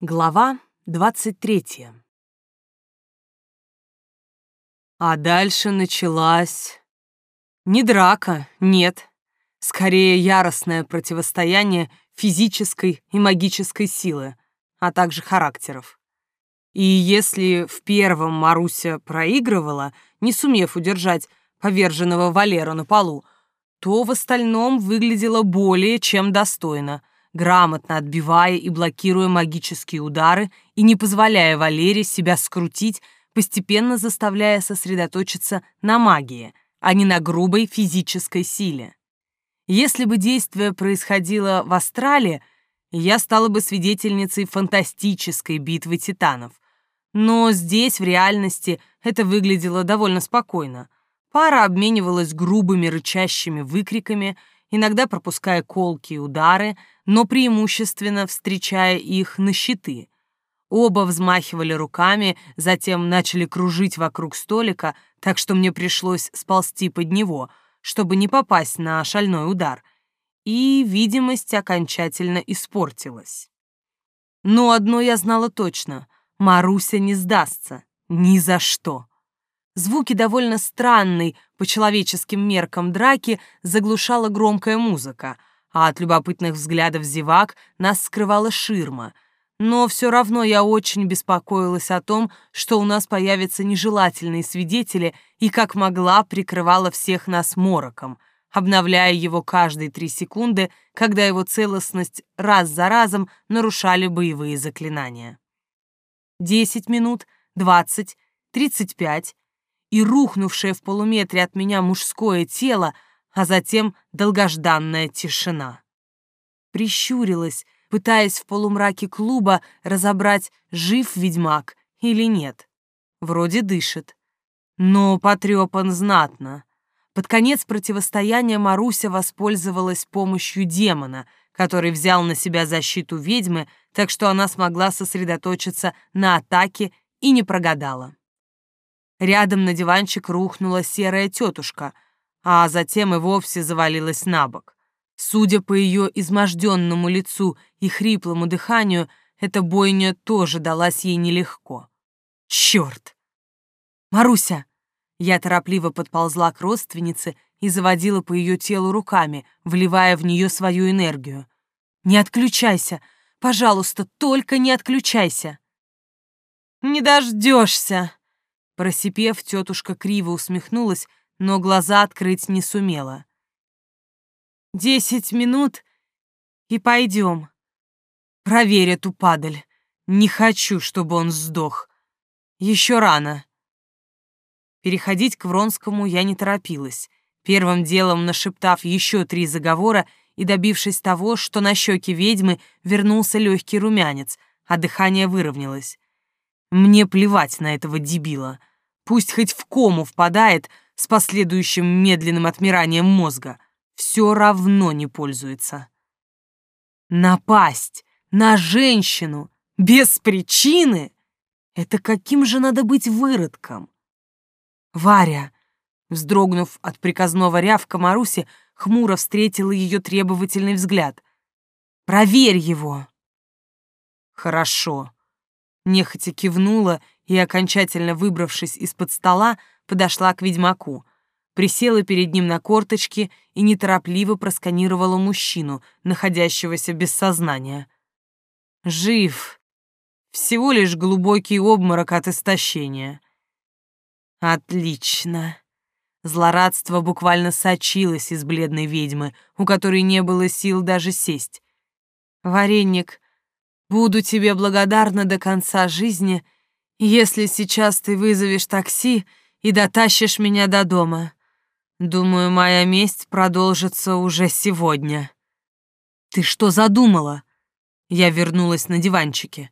Глава двадцать третья. А дальше началась... Не драка, нет. Скорее, яростное противостояние физической и магической силы, а также характеров. И если в первом Маруся проигрывала, не сумев удержать поверженного Валеру на полу, то в остальном выглядела более чем достойно, грамотно отбивая и блокируя магические удары и не позволяя Валере себя скрутить, постепенно заставляя сосредоточиться на магии, а не на грубой физической силе. Если бы действие происходило в Астрале, я стала бы свидетельницей фантастической битвы титанов. Но здесь, в реальности, это выглядело довольно спокойно. Пара обменивалась грубыми рычащими выкриками, иногда пропуская колкие удары, но преимущественно встречая их на щиты. Оба взмахивали руками, затем начали кружить вокруг столика, так что мне пришлось сползти под него — чтобы не попасть на шальной удар, и видимость окончательно испортилась. Но одно я знала точно — Маруся не сдастся. Ни за что. Звуки довольно странной по человеческим меркам драки заглушала громкая музыка, а от любопытных взглядов зевак нас скрывала ширма — но все равно я очень беспокоилась о том, что у нас появятся нежелательные свидетели и как могла прикрывала всех нас мороком, обновляя его каждые три секунды, когда его целостность раз за разом нарушали боевые заклинания. Десять минут, двадцать, тридцать пять, и рухнувшее в полуметре от меня мужское тело, а затем долгожданная тишина. Прищурилась, пытаясь в полумраке клуба разобрать, жив ведьмак или нет. Вроде дышит. Но потрепан знатно. Под конец противостояния Маруся воспользовалась помощью демона, который взял на себя защиту ведьмы, так что она смогла сосредоточиться на атаке и не прогадала. Рядом на диванчик рухнула серая тетушка, а затем и вовсе завалилась на бок. Судя по ее изможденному лицу и хриплому дыханию, эта бойня тоже далась ей нелегко. Черт! Маруся! Я торопливо подползла к родственнице и заводила по ее телу руками, вливая в нее свою энергию. «Не отключайся! Пожалуйста, только не отключайся!» «Не дождешься!» Просипев, тетушка криво усмехнулась, но глаза открыть не сумела. Десять минут и пойдем. Проверь эту падаль. Не хочу, чтобы он сдох. Еще рано. Переходить к Вронскому я не торопилась, первым делом нашептав еще три заговора и добившись того, что на щеке ведьмы вернулся легкий румянец, а дыхание выровнялось. Мне плевать на этого дебила. Пусть хоть в кому впадает с последующим медленным отмиранием мозга — все равно не пользуется. Напасть на женщину без причины — это каким же надо быть выродком? Варя, вздрогнув от приказного рявка Маруси, хмуро встретила ее требовательный взгляд. «Проверь его!» «Хорошо», — нехотя кивнула и, окончательно выбравшись из-под стола, подошла к ведьмаку — присела перед ним на корточки и неторопливо просканировала мужчину, находящегося без сознания. Жив. Всего лишь глубокий обморок от истощения. Отлично. Злорадство буквально сочилось из бледной ведьмы, у которой не было сил даже сесть. Вареник, буду тебе благодарна до конца жизни, если сейчас ты вызовешь такси и дотащишь меня до дома. Думаю, моя месть продолжится уже сегодня. Ты что задумала? Я вернулась на диванчике.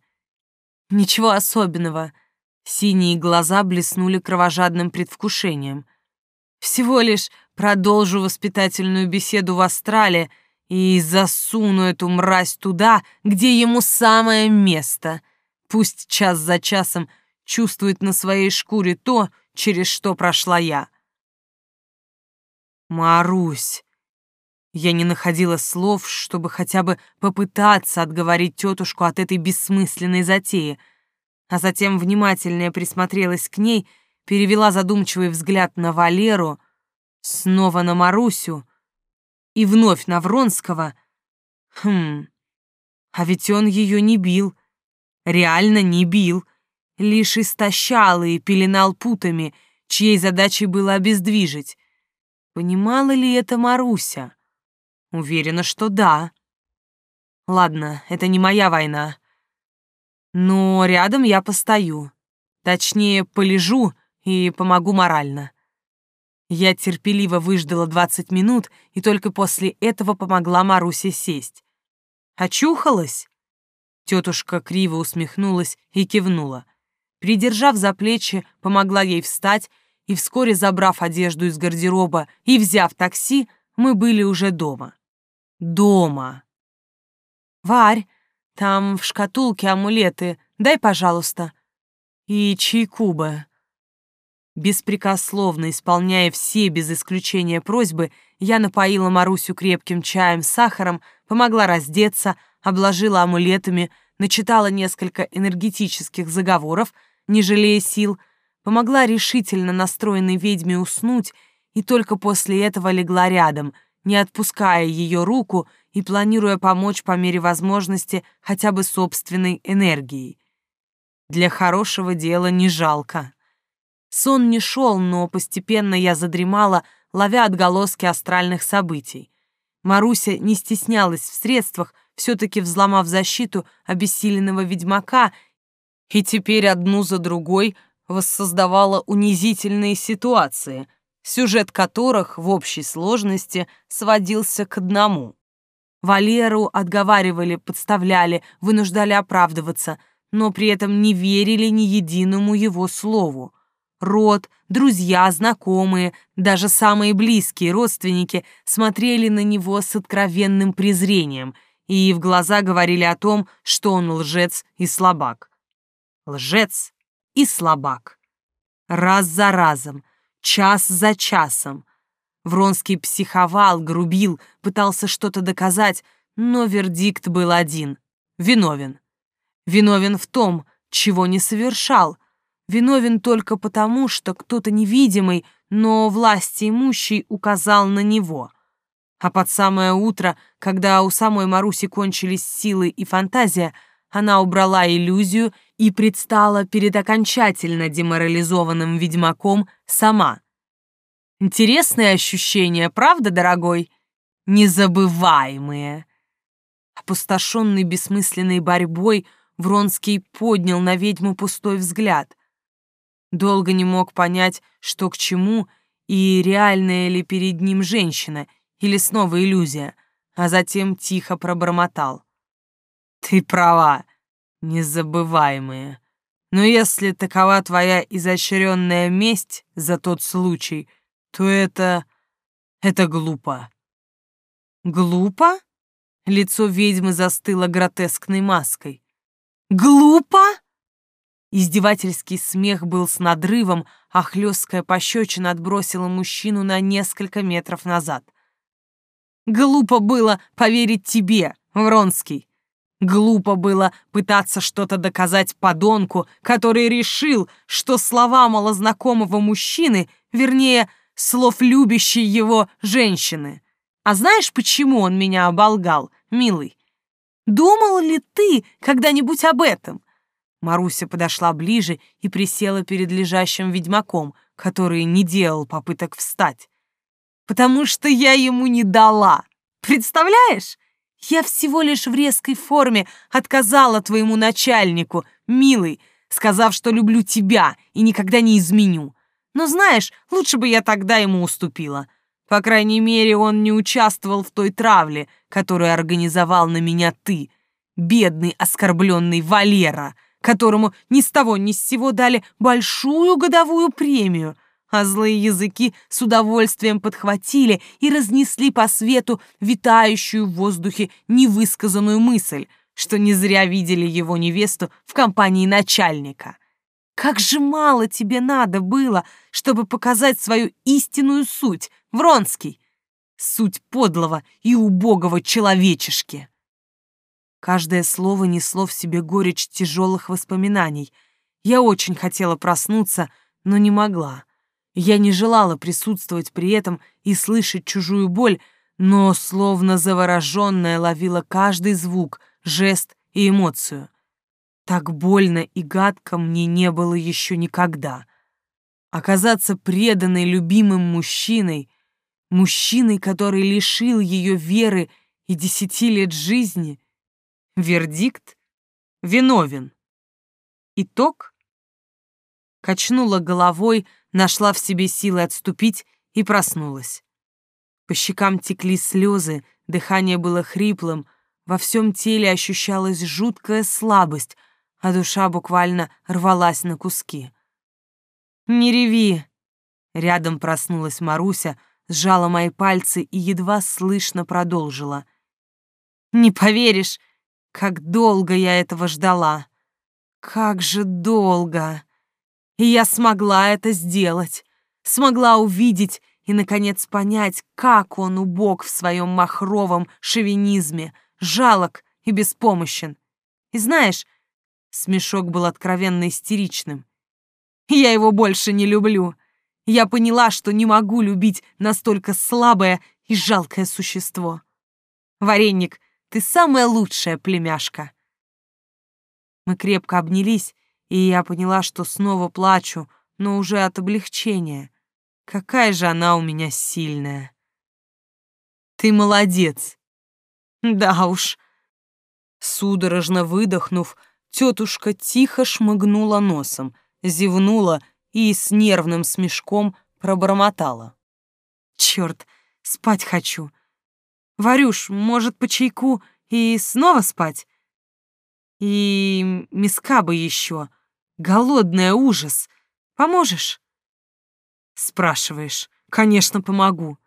Ничего особенного. Синие глаза блеснули кровожадным предвкушением. Всего лишь продолжу воспитательную беседу в Астрале и засуну эту мразь туда, где ему самое место. Пусть час за часом чувствует на своей шкуре то, через что прошла я. «Марусь, Я не находила слов, чтобы хотя бы попытаться отговорить тетушку от этой бессмысленной затеи, а затем внимательно присмотрелась к ней, перевела задумчивый взгляд на Валеру, снова на Марусю и вновь на Вронского. Хм, а ведь он ее не бил, реально не бил, лишь истощал и пеленал путами, чьей задачей было обездвижить. Понимала ли это Маруся? Уверена, что да. Ладно, это не моя война. Но рядом я постою. Точнее, полежу и помогу морально. Я терпеливо выждала 20 минут и только после этого помогла Марусе сесть. Очухалась? Тетушка криво усмехнулась и кивнула. Придержав за плечи, помогла ей встать, и вскоре, забрав одежду из гардероба и взяв такси, мы были уже дома. Дома. «Варь, там в шкатулке амулеты, дай, пожалуйста. И чайку бы». Беспрекословно исполняя все без исключения просьбы, я напоила Марусю крепким чаем с сахаром, помогла раздеться, обложила амулетами, начитала несколько энергетических заговоров, не жалея сил, помогла решительно настроенной ведьме уснуть и только после этого легла рядом, не отпуская ее руку и планируя помочь по мере возможности хотя бы собственной энергией. Для хорошего дела не жалко. Сон не шел, но постепенно я задремала, ловя отголоски астральных событий. Маруся не стеснялась в средствах, все-таки взломав защиту обессиленного ведьмака, и теперь одну за другой воссоздавала унизительные ситуации, сюжет которых в общей сложности сводился к одному. Валеру отговаривали, подставляли, вынуждали оправдываться, но при этом не верили ни единому его слову. Род, друзья, знакомые, даже самые близкие родственники смотрели на него с откровенным презрением и в глаза говорили о том, что он лжец и слабак. Лжец и слабак. Раз за разом, час за часом. Вронский психовал, грубил, пытался что-то доказать, но вердикт был один — виновен. Виновен в том, чего не совершал — виновен только потому, что кто-то невидимый, но власти имущий указал на него. А под самое утро, когда у самой Маруси кончились силы и фантазия, она убрала иллюзию и предстала перед окончательно деморализованным ведьмаком сама. Интересные ощущения, правда, дорогой? Незабываемые. Опустошенный бессмысленной борьбой, Вронский поднял на ведьму пустой взгляд. Долго не мог понять, что к чему, и реальная ли перед ним женщина, или снова иллюзия, а затем тихо пробормотал. «Ты права, незабываемые. Но если такова твоя изощренная месть за тот случай, то это... это глупо». «Глупо?» Лицо ведьмы застыло гротескной маской. «Глупо?» Издевательский смех был с надрывом, а хлесткая пощечина отбросила мужчину на несколько метров назад. «Глупо было поверить тебе, Вронский. Глупо было пытаться что-то доказать подонку, который решил, что слова малознакомого мужчины, вернее, слов любящей его женщины. А знаешь, почему он меня оболгал, милый? Думал ли ты когда-нибудь об этом? Маруся подошла ближе и присела перед лежащим ведьмаком, который не делал попыток встать. «Потому что я ему не дала! Представляешь? Я всего лишь в резкой форме отказала твоему начальнику, милый, сказав, что люблю тебя и никогда не изменю. Но знаешь, лучше бы я тогда ему уступила. По крайней мере, он не участвовал в той травле, которую организовал на меня ты, бедный оскорбленный Валера» которому ни с того ни с сего дали большую годовую премию, а злые языки с удовольствием подхватили и разнесли по свету витающую в воздухе невысказанную мысль, что не зря видели его невесту в компании начальника. Как же мало тебе надо было, чтобы показать свою истинную суть, Вронский! Суть подлого и убогого человечешки. Каждое слово несло в себе горечь тяжелых воспоминаний. Я очень хотела проснуться, но не могла. Я не желала присутствовать при этом и слышать чужую боль, но, словно завороженная, ловила каждый звук, жест и эмоцию. Так больно и гадко мне не было еще никогда. Оказаться преданной любимым мужчиной, мужчиной, который лишил ее веры и десяти лет жизни, вердикт — виновен. Итог — качнула головой, нашла в себе силы отступить и проснулась. По щекам текли слезы, дыхание было хриплым, во всем теле ощущалась жуткая слабость, а душа буквально рвалась на куски. «Не реви!» Рядом проснулась Маруся, сжала мои пальцы и едва слышно продолжила. «Не поверишь, как долго я этого ждала! Как же долго!» И я смогла это сделать. Смогла увидеть и, наконец, понять, как он убог в своем махровом шовинизме, жалок и беспомощен. И знаешь, смешок был откровенно истеричным. Я его больше не люблю. Я поняла, что не могу любить настолько слабое и жалкое существо. Вареник, ты самая лучшая племяшка. Мы крепко обнялись, и я поняла, что снова плачу, но уже от облегчения. Какая же она у меня сильная. Ты молодец. Да уж. Судорожно выдохнув, тетушка тихо шмыгнула носом, зевнула и с нервным смешком пробормотала. Черт, спать хочу. Варюш, может, по чайку и снова спать? И миска бы еще. Голодная ужас. Поможешь? Спрашиваешь. Конечно, помогу.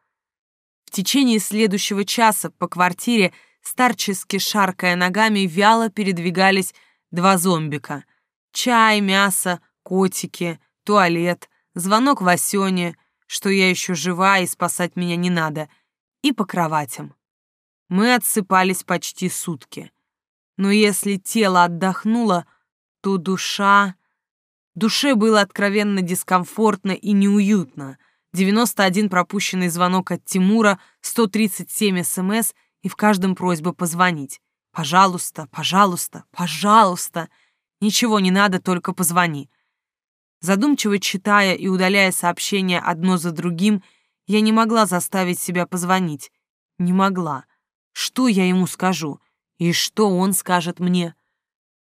В течение следующего часа по квартире, старчески шаркая ногами, вяло передвигались два зомбика. Чай, мясо, котики, туалет, звонок Васёне, что я еще жива и спасать меня не надо, и по кроватям. Мы отсыпались почти сутки. Но если тело отдохнуло, то душа... Душе было откровенно дискомфортно и неуютно. 91 пропущенный звонок от Тимура, 137 СМС и в каждом просьба позвонить. «Пожалуйста, пожалуйста, пожалуйста!» Ничего не надо, только позвони. Задумчиво читая и удаляя сообщения одно за другим, я не могла заставить себя позвонить. Не могла. Что я ему скажу? И что он скажет мне?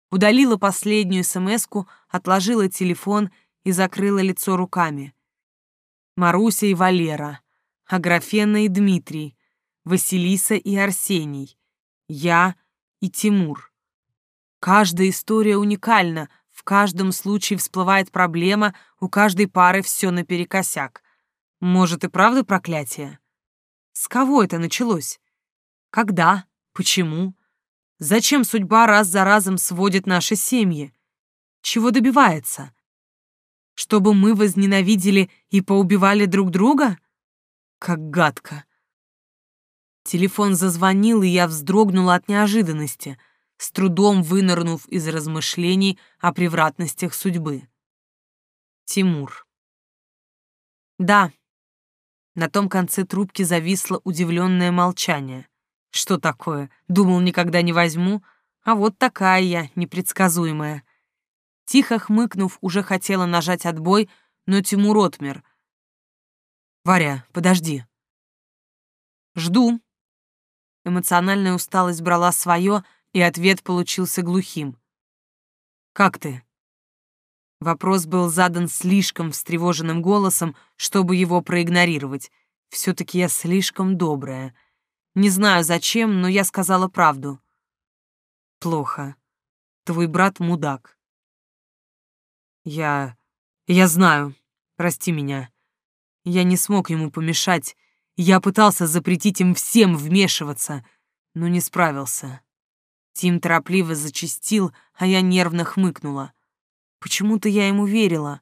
Удалила последнюю смс-ку, отложила телефон и закрыла лицо руками. Маруся и Валера, Аграфена и Дмитрий, Василиса и Арсений, я и Тимур. Каждая история уникальна, в каждом случае всплывает проблема, у каждой пары все наперекосяк. Может и правда проклятие? С кого это началось? Когда? Почему? Зачем судьба раз за разом сводит наши семьи? Чего добивается? Чтобы мы возненавидели и поубивали друг друга? Как гадко. Телефон зазвонил, и я вздрогнула от неожиданности, с трудом вынырнув из размышлений о превратностях судьбы. Тимур. Да. На том конце трубки зависло удивленное молчание. Что такое? Думал, никогда не возьму, а вот такая я, непредсказуемая. Тихо хмыкнув, уже хотела нажать отбой, но Тимур отмер. «Варя, подожди». «Жду». Эмоциональная усталость брала свое, и ответ получился глухим. «Как ты?» Вопрос был задан слишком встревоженным голосом, чтобы его проигнорировать. Все-таки я слишком добрая. Не знаю зачем, но я сказала правду. Плохо. Твой брат мудак. Я... я знаю. Прости меня. Я не смог ему помешать. Я пытался запретить им всем вмешиваться, но не справился. Тим торопливо зачастил, а я нервно хмыкнула. Почему-то я ему верила.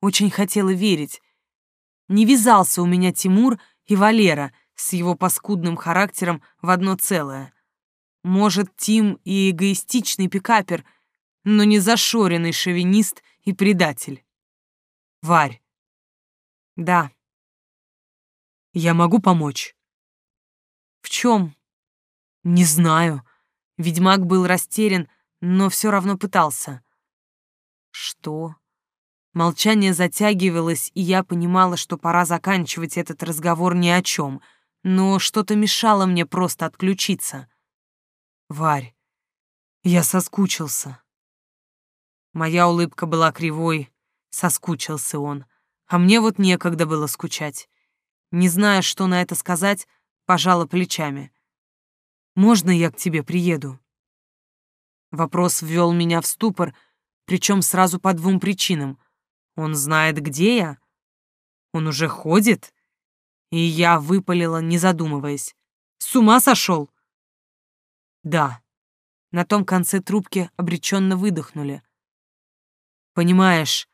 Очень хотела верить. Не вязался у меня Тимур и Валера — с его паскудным характером в одно целое. Может, Тим и эгоистичный пикапер, но не зашоренный шовинист и предатель. Варь. Да. Я могу помочь? В чем? Не знаю. Ведьмак был растерян, но все равно пытался. Что? Молчание затягивалось, и я понимала, что пора заканчивать этот разговор ни о чем, но что-то мешало мне просто отключиться. Варь, я соскучился. Моя улыбка была кривой, соскучился он, а мне вот некогда было скучать. Не зная, что на это сказать, пожала плечами. «Можно я к тебе приеду?» Вопрос ввел меня в ступор, причем сразу по двум причинам. Он знает, где я? Он уже ходит? И я выпалила, не задумываясь. С ума сошел? Да. На том конце трубки обреченно выдохнули. Понимаешь,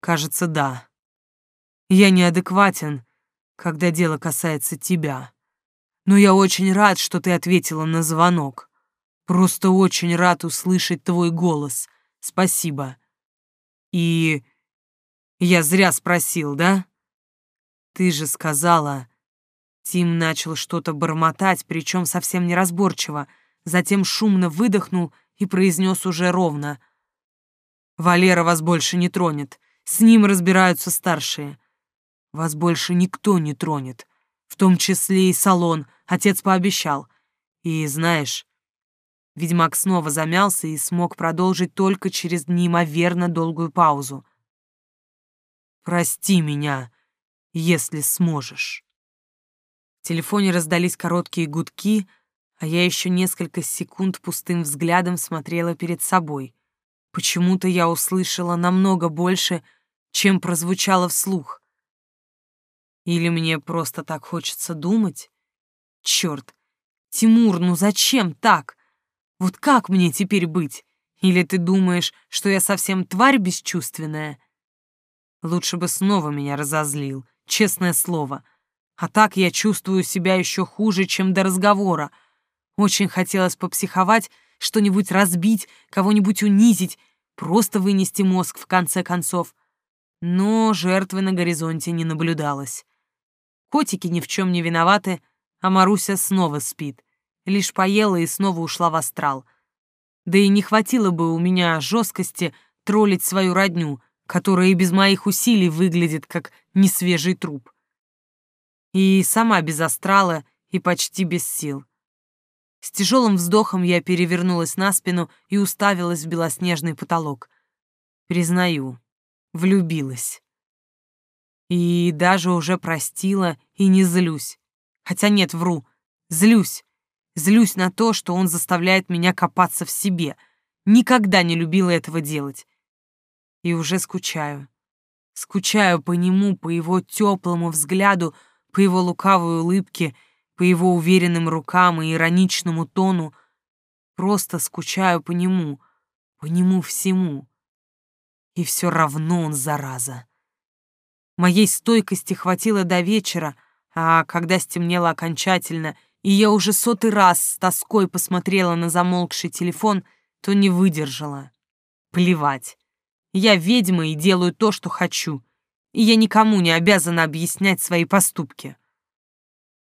кажется, да. Я неадекватен, когда дело касается тебя. Но я очень рад, что ты ответила на звонок. Просто очень рад услышать твой голос. Спасибо. И я зря спросил, да? Ты же сказала... Тим начал что-то бормотать, причем совсем неразборчиво, затем шумно выдохнул и произнес уже ровно. «Валера вас больше не тронет. С ним разбираются старшие. Вас больше никто не тронет, в том числе и салон, отец пообещал. И знаешь, Ведьмак снова замялся и смог продолжить только через неимоверно долгую паузу. «Прости меня, если сможешь». В телефоне раздались короткие гудки, а я еще несколько секунд пустым взглядом смотрела перед собой. Почему-то я услышала намного больше, чем прозвучало вслух. Или мне просто так хочется думать? Черт, Тимур, ну зачем так? Вот как мне теперь быть? Или ты думаешь, что я совсем тварь бесчувственная? Лучше бы снова меня разозлил, честное слово. А так я чувствую себя еще хуже, чем до разговора. Очень хотелось попсиховать, что-нибудь разбить, кого-нибудь унизить, просто вынести мозг в конце концов. Но жертвы на горизонте не наблюдалось. Котики ни в чем не виноваты, а Маруся снова спит лишь поела и снова ушла в астрал. Да и не хватило бы у меня жесткости троллить свою родню, которая и без моих усилий выглядит как несвежий труп. И сама без астрала и почти без сил. С тяжелым вздохом я перевернулась на спину и уставилась в белоснежный потолок. Признаю, влюбилась. И даже уже простила и не злюсь. Хотя нет, вру, злюсь. Злюсь на то, что он заставляет меня копаться в себе. Никогда не любила этого делать. И уже скучаю. Скучаю по нему, по его теплому взгляду, по его лукавой улыбке, по его уверенным рукам и ироничному тону. Просто скучаю по нему, по нему всему. И все равно он зараза. Моей стойкости хватило до вечера, а когда стемнело окончательно — и я уже сотый раз с тоской посмотрела на замолкший телефон, то не выдержала. Плевать. Я ведьма и делаю то, что хочу, и я никому не обязана объяснять свои поступки.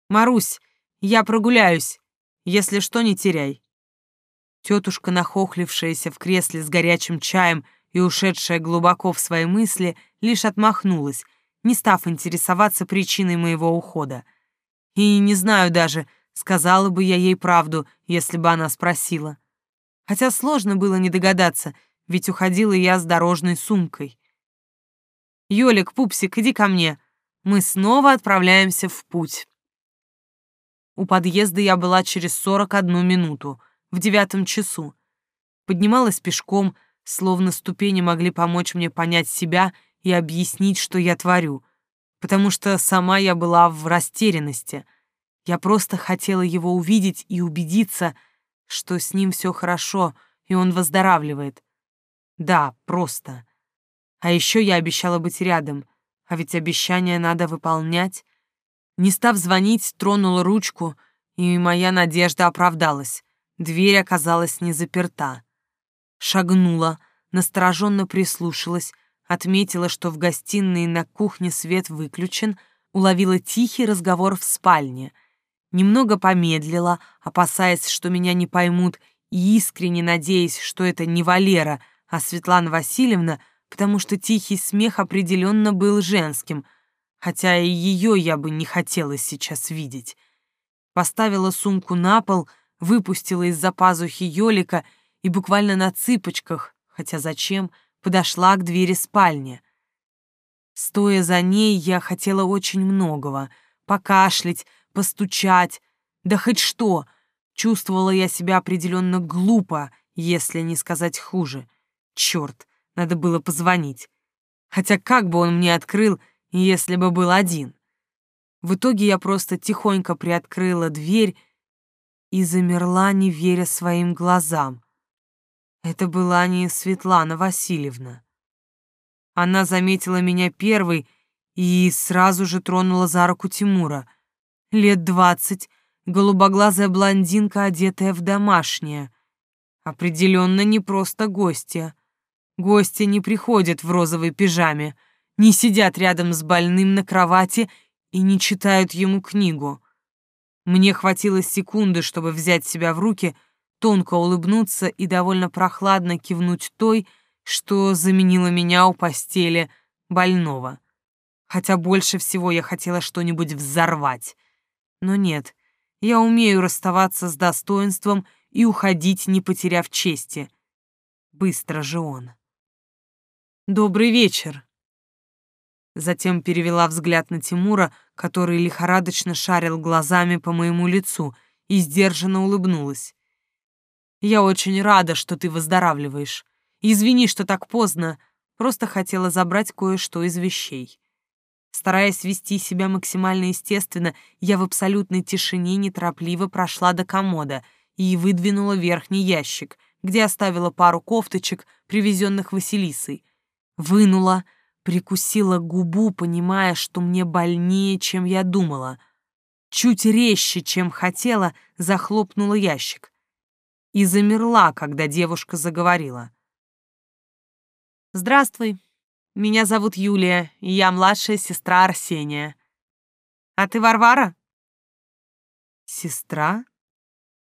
Марусь, я прогуляюсь, если что, не теряй. Тетушка, нахохлившаяся в кресле с горячим чаем и ушедшая глубоко в свои мысли, лишь отмахнулась, не став интересоваться причиной моего ухода. И не знаю даже, Сказала бы я ей правду, если бы она спросила. Хотя сложно было не догадаться, ведь уходила я с дорожной сумкой. «Ёлик, пупсик, иди ко мне. Мы снова отправляемся в путь». У подъезда я была через сорок одну минуту, в девятом часу. Поднималась пешком, словно ступени могли помочь мне понять себя и объяснить, что я творю, потому что сама я была в растерянности — я просто хотела его увидеть и убедиться, что с ним все хорошо, и он выздоравливает. Да, просто. А еще я обещала быть рядом, а ведь обещания надо выполнять. Не став звонить, тронула ручку, и моя надежда оправдалась. Дверь оказалась не заперта. Шагнула, настороженно прислушалась, отметила, что в гостиной и на кухне свет выключен, уловила тихий разговор в спальне. Немного помедлила, опасаясь, что меня не поймут, и искренне надеясь, что это не Валера, а Светлана Васильевна, потому что тихий смех определенно был женским — хотя и ее я бы не хотела сейчас видеть. Поставила сумку на пол, выпустила из-за пазухи Ёлика и буквально на цыпочках, хотя зачем, подошла к двери спальни. Стоя за ней, я хотела очень многого — покашлять, постучать, да хоть что. Чувствовала я себя определенно глупо, если не сказать хуже. Черт, надо было позвонить. Хотя как бы он мне открыл, если бы был один. В итоге я просто тихонько приоткрыла дверь и замерла, не веря своим глазам. Это была не Светлана Васильевна. Она заметила меня первой и сразу же тронула за руку Тимура. Лет двадцать, голубоглазая блондинка, одетая в домашнее. Определенно не просто гостья. Гости не приходят в розовой пижаме — не сидят рядом с больным на кровати и не читают ему книгу. Мне хватило секунды, чтобы взять себя в руки, тонко улыбнуться и довольно прохладно кивнуть той, что заменила меня у постели больного. Хотя больше всего я хотела что-нибудь взорвать. Но нет, я умею расставаться с достоинством и уходить, не потеряв чести. Быстро же он. «Добрый вечер», Затем перевела взгляд на Тимура, который лихорадочно шарил глазами по моему лицу, и сдержанно улыбнулась. «Я очень рада, что ты выздоравливаешь. Извини, что так поздно, просто хотела забрать кое-что из вещей». Стараясь вести себя максимально естественно, я в абсолютной тишине неторопливо прошла до комода и выдвинула верхний ящик, где оставила пару кофточек, привезенных Василисой. Вынула — Прикусила губу, понимая, что мне больнее, чем я думала. Чуть резче, чем хотела, захлопнула ящик. И замерла, когда девушка заговорила. «Здравствуй. Меня зовут Юлия, и я младшая сестра Арсения. А ты Варвара?» «Сестра?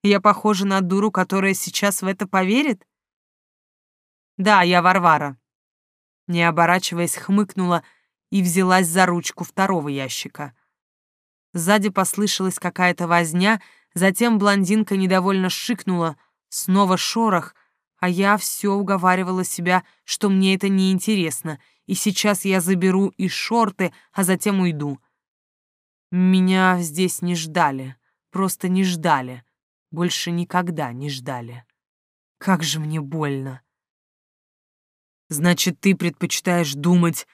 Я похожа на дуру, которая сейчас в это поверит?» «Да, я Варвара», не оборачиваясь, хмыкнула и взялась за ручку второго ящика. Сзади послышалась какая-то возня, затем блондинка недовольно шикнула, снова шорох, а я все уговаривала себя, что мне это не интересно, и сейчас я заберу и шорты, а затем уйду. Меня здесь не ждали, просто не ждали, больше никогда не ждали. Как же мне больно. Значит, ты предпочитаешь думать,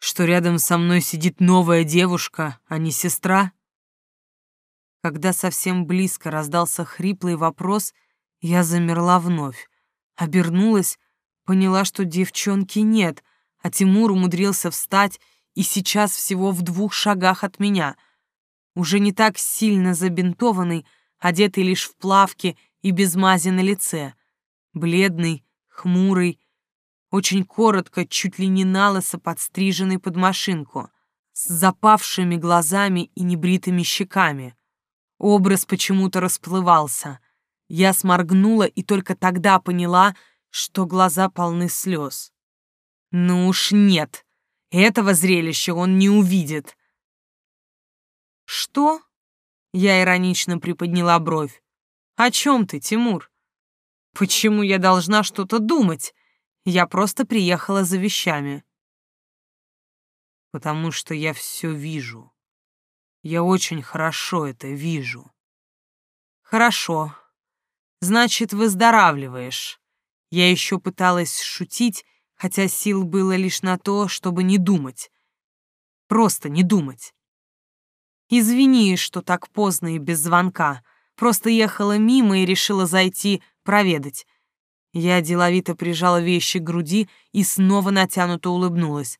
что рядом со мной сидит новая девушка, а не сестра? Когда совсем близко раздался хриплый вопрос, я замерла вновь, обернулась, поняла, что девчонки нет, а Тимур умудрился встать и сейчас всего в двух шагах от меня, уже не так сильно забинтованный, одетый лишь в плавки и без мази на лице, бледный, хмурый, очень коротко, чуть ли не налысо подстриженный под машинку, с запавшими глазами и небритыми щеками. Образ почему-то расплывался. Я сморгнула и только тогда поняла, что глаза полны слез. Ну уж нет, этого зрелища он не увидит. «Что?» — я иронично приподняла бровь. «О чем ты, Тимур? Почему я должна что-то думать?» Я просто приехала за вещами. Потому что я все вижу. Я очень хорошо это вижу. Хорошо. Значит, выздоравливаешь. Я еще пыталась шутить, хотя сил было лишь на то, чтобы не думать. Просто не думать. Извини, что так поздно и без звонка. Просто ехала мимо и решила зайти проведать. Я деловито прижала вещи к груди и снова натянуто улыбнулась.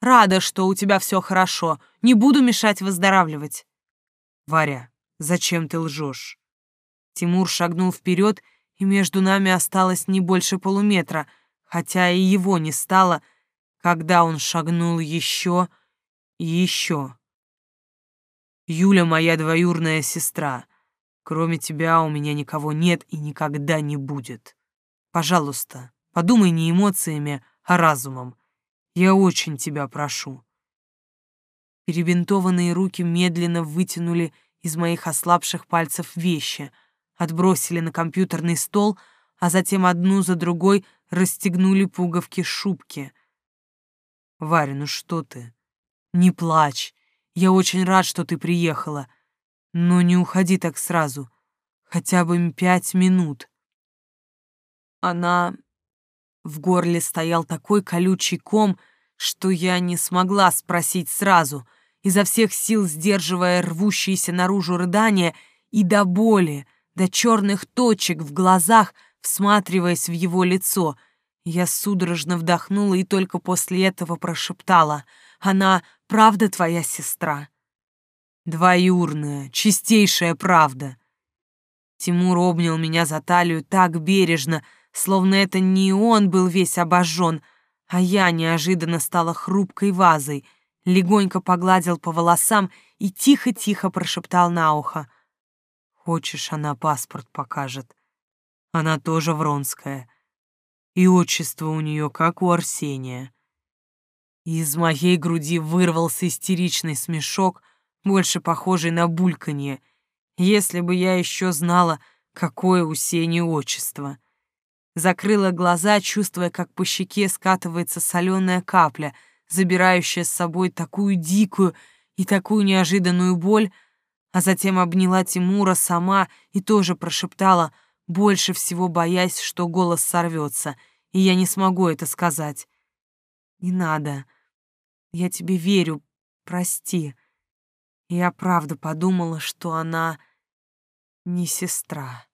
Рада, что у тебя все хорошо. Не буду мешать выздоравливать. Варя, зачем ты лжешь? Тимур шагнул вперед, и между нами осталось не больше полуметра, хотя и его не стало, когда он шагнул еще и еще. Юля моя двоюрная сестра. Кроме тебя у меня никого нет и никогда не будет. Пожалуйста, подумай не эмоциями, а разумом. Я очень тебя прошу. Перебинтованные руки медленно вытянули из моих ослабших пальцев вещи, отбросили на компьютерный стол, а затем одну за другой расстегнули пуговки шубки. «Варя, ну что ты? Не плачь. Я очень рад, что ты приехала. Но не уходи так сразу. Хотя бы пять минут». Она... В горле стоял такой колючий ком, что я не смогла спросить сразу, изо всех сил сдерживая рвущиеся наружу рыдания и до боли, до черных точек в глазах, всматриваясь в его лицо. Я судорожно вдохнула и только после этого прошептала. «Она правда твоя сестра?» «Двоюрная, чистейшая правда». Тимур обнял меня за талию так бережно, словно это не он был весь обожжен, а я неожиданно стала хрупкой вазой, легонько погладил по волосам и тихо-тихо прошептал на ухо. «Хочешь, она паспорт покажет? Она тоже Вронская. И отчество у нее, как у Арсения». Из моей груди вырвался истеричный смешок, больше похожий на бульканье, если бы я еще знала, какое у Сени отчество — Закрыла глаза, чувствуя, как по щеке скатывается соленая капля, забирающая с собой такую дикую и такую неожиданную боль, а затем обняла Тимура сама и тоже прошептала, больше всего боясь, что голос сорвется, и я не смогу это сказать. «Не надо. Я тебе верю. Прости. Я правда подумала, что она не сестра».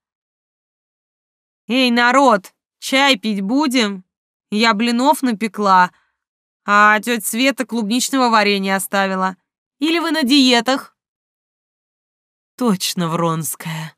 «Эй, народ, чай пить будем? Я блинов напекла, а тетя Света клубничного варенья оставила. Или вы на диетах?» «Точно, Вронская»,